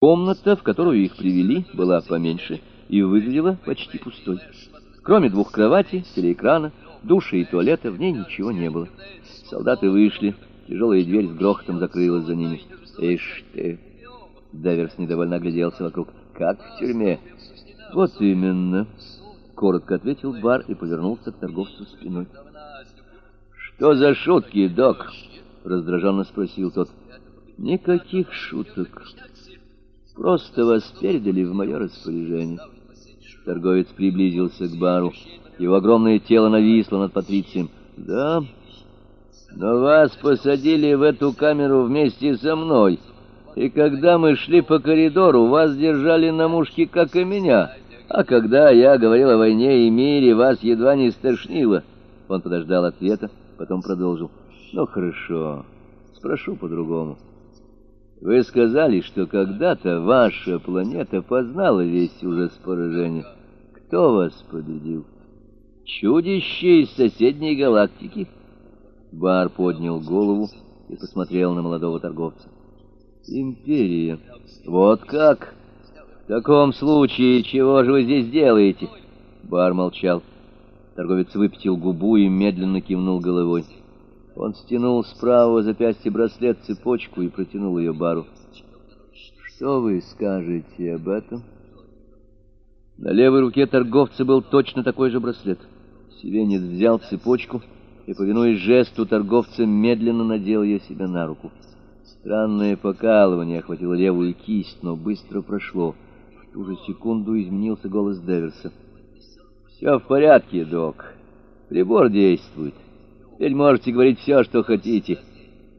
Комната, в которую их привели, была поменьше и выглядела почти пустой. Кроме двух кроватей, телеэкрана, душа и туалета, в ней ничего не было. Солдаты вышли, тяжелая дверь с грохотом закрылась за ними. «Ишь ты!» Даверс недовольно огляделся вокруг. «Как в тюрьме?» «Вот именно!» Коротко ответил бар и повернулся к торговцу спиной. «Что за шутки, док?» Раздраженно спросил тот. «Никаких шуток. Просто вас передали в мое распоряжение». Торговец приблизился к бару. Его огромное тело нависло над Патрицием. «Да, но вас посадили в эту камеру вместе со мной, и когда мы шли по коридору, вас держали на мушке, как и меня, а когда я говорил о войне и мире, вас едва не стошнило». Он подождал ответа, потом продолжил. «Ну, хорошо, спрошу по-другому». Вы сказали, что когда-то ваша планета познала весь ужас поражения. Кто вас победил? Чудище из соседней галактики? Бар поднял голову и посмотрел на молодого торговца. Империя. Вот как? В таком случае, чего же вы здесь делаете? Бар молчал. Торговец выпятил губу и медленно кивнул головой. Он стянул с правого запястья браслет-цепочку и протянул ее бару. «Что вы скажете об этом?» На левой руке торговца был точно такой же браслет. Севенец взял цепочку и, повинуясь жесту торговца, медленно надел ее себе на руку. Странное покалывание охватило левую кисть, но быстро прошло. В ту же секунду изменился голос Деверса. «Все в порядке, док. Прибор действует». Теперь можете говорить все, что хотите.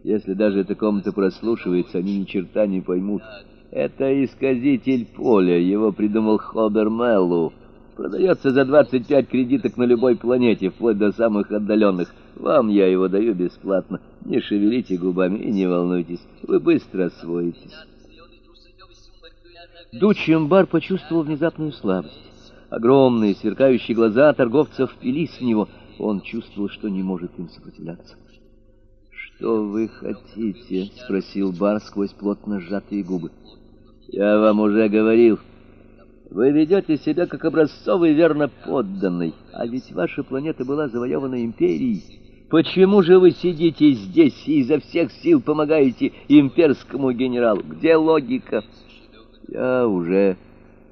Если даже эта комната прослушивается, они ни черта не поймут. Это исказитель поля, его придумал Хобер Меллу. Продается за 25 кредиток на любой планете, вплоть до самых отдаленных. Вам я его даю бесплатно. Не шевелите губами и не волнуйтесь, вы быстро освоитесь. Дучембар почувствовал внезапную слабость. Огромные сверкающие глаза торговца впились в него — он чувствовал, что не может им сопротивляться. «Что вы хотите?» — спросил Бар сквозь плотно сжатые губы. «Я вам уже говорил. Вы ведете себя как образцовый верно подданный, а ведь ваша планета была завоевана империей. Почему же вы сидите здесь и изо всех сил помогаете имперскому генералу? Где логика?» «Я уже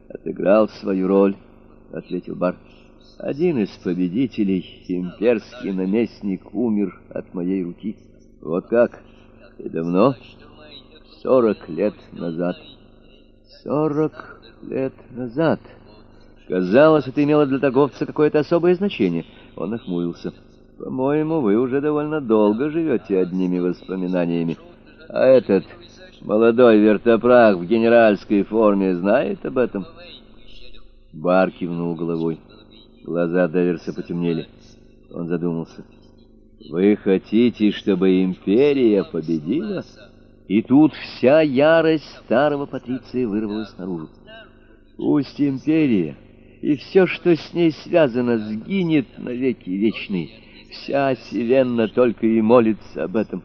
отыграл свою роль», — ответил Бар. Один из победителей, имперский наместник, умер от моей руки. Вот как? И давно? Сорок лет назад. Сорок лет назад. Казалось, это имело для торговца какое-то особое значение. Он охмурился. По-моему, вы уже довольно долго живете одними воспоминаниями. А этот молодой вертопрах в генеральской форме знает об этом? Бар кивнул головой. Глаза Даверса потемнели. Он задумался. «Вы хотите, чтобы империя победила?» И тут вся ярость старого Патриция вырвалась наружу. «Пусть империя и все, что с ней связано, сгинет навеки вечные. Вся Севенна только и молится об этом.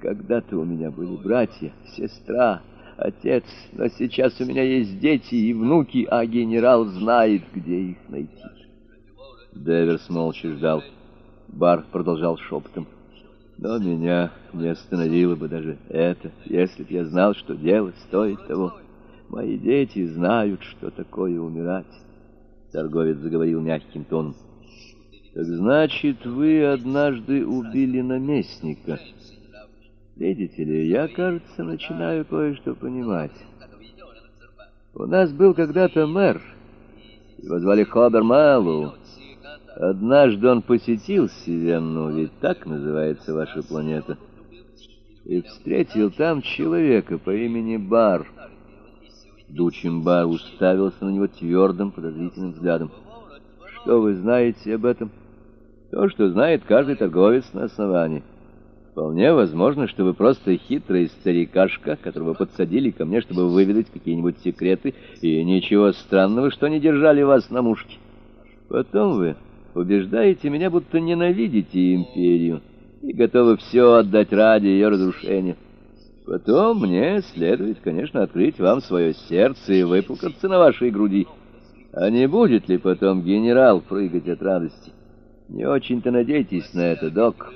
Когда-то у меня были братья, сестра, отец, но сейчас у меня есть дети и внуки, а генерал знает, где их найти». Деверс молча ждал. Бар продолжал шепотом. Но меня не остановило бы даже это, если б я знал, что делать стоит того. Мои дети знают, что такое умирать. Торговец заговорил мягким тоном. Так значит, вы однажды убили наместника. Видите ли, я, кажется, начинаю кое-что понимать. У нас был когда-то мэр. Его звали Хобер Мэллоу. Однажды он посетил Севенну, ведь так называется ваша планета, и встретил там человека по имени Бар. Бар уставился на него твердым, подозрительным взглядом. «Что вы знаете об этом?» «То, что знает каждый торговец на основании. Вполне возможно, что вы просто хитрый старикашка, которого подсадили ко мне, чтобы выведать какие-нибудь секреты, и ничего странного, что не держали вас на мушке. Потом вы убеждаете меня, будто ненавидите империю и готовы все отдать ради ее разрушения. Потом мне следует, конечно, открыть вам свое сердце и выплакаться на вашей груди. А не будет ли потом генерал прыгать от радости? Не очень-то надейтесь на это, док.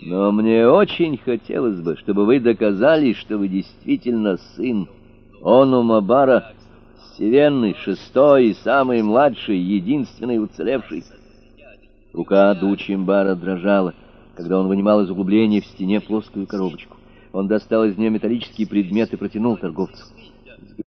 Но мне очень хотелось бы, чтобы вы доказали, что вы действительно сын Онума Бара, Севенный, шестой и самый младший, единственный уцелевший. Рука Дучимбара дрожала, когда он вынимал из углубления в стене плоскую коробочку. Он достал из нее металлический предмет и протянул торговцу.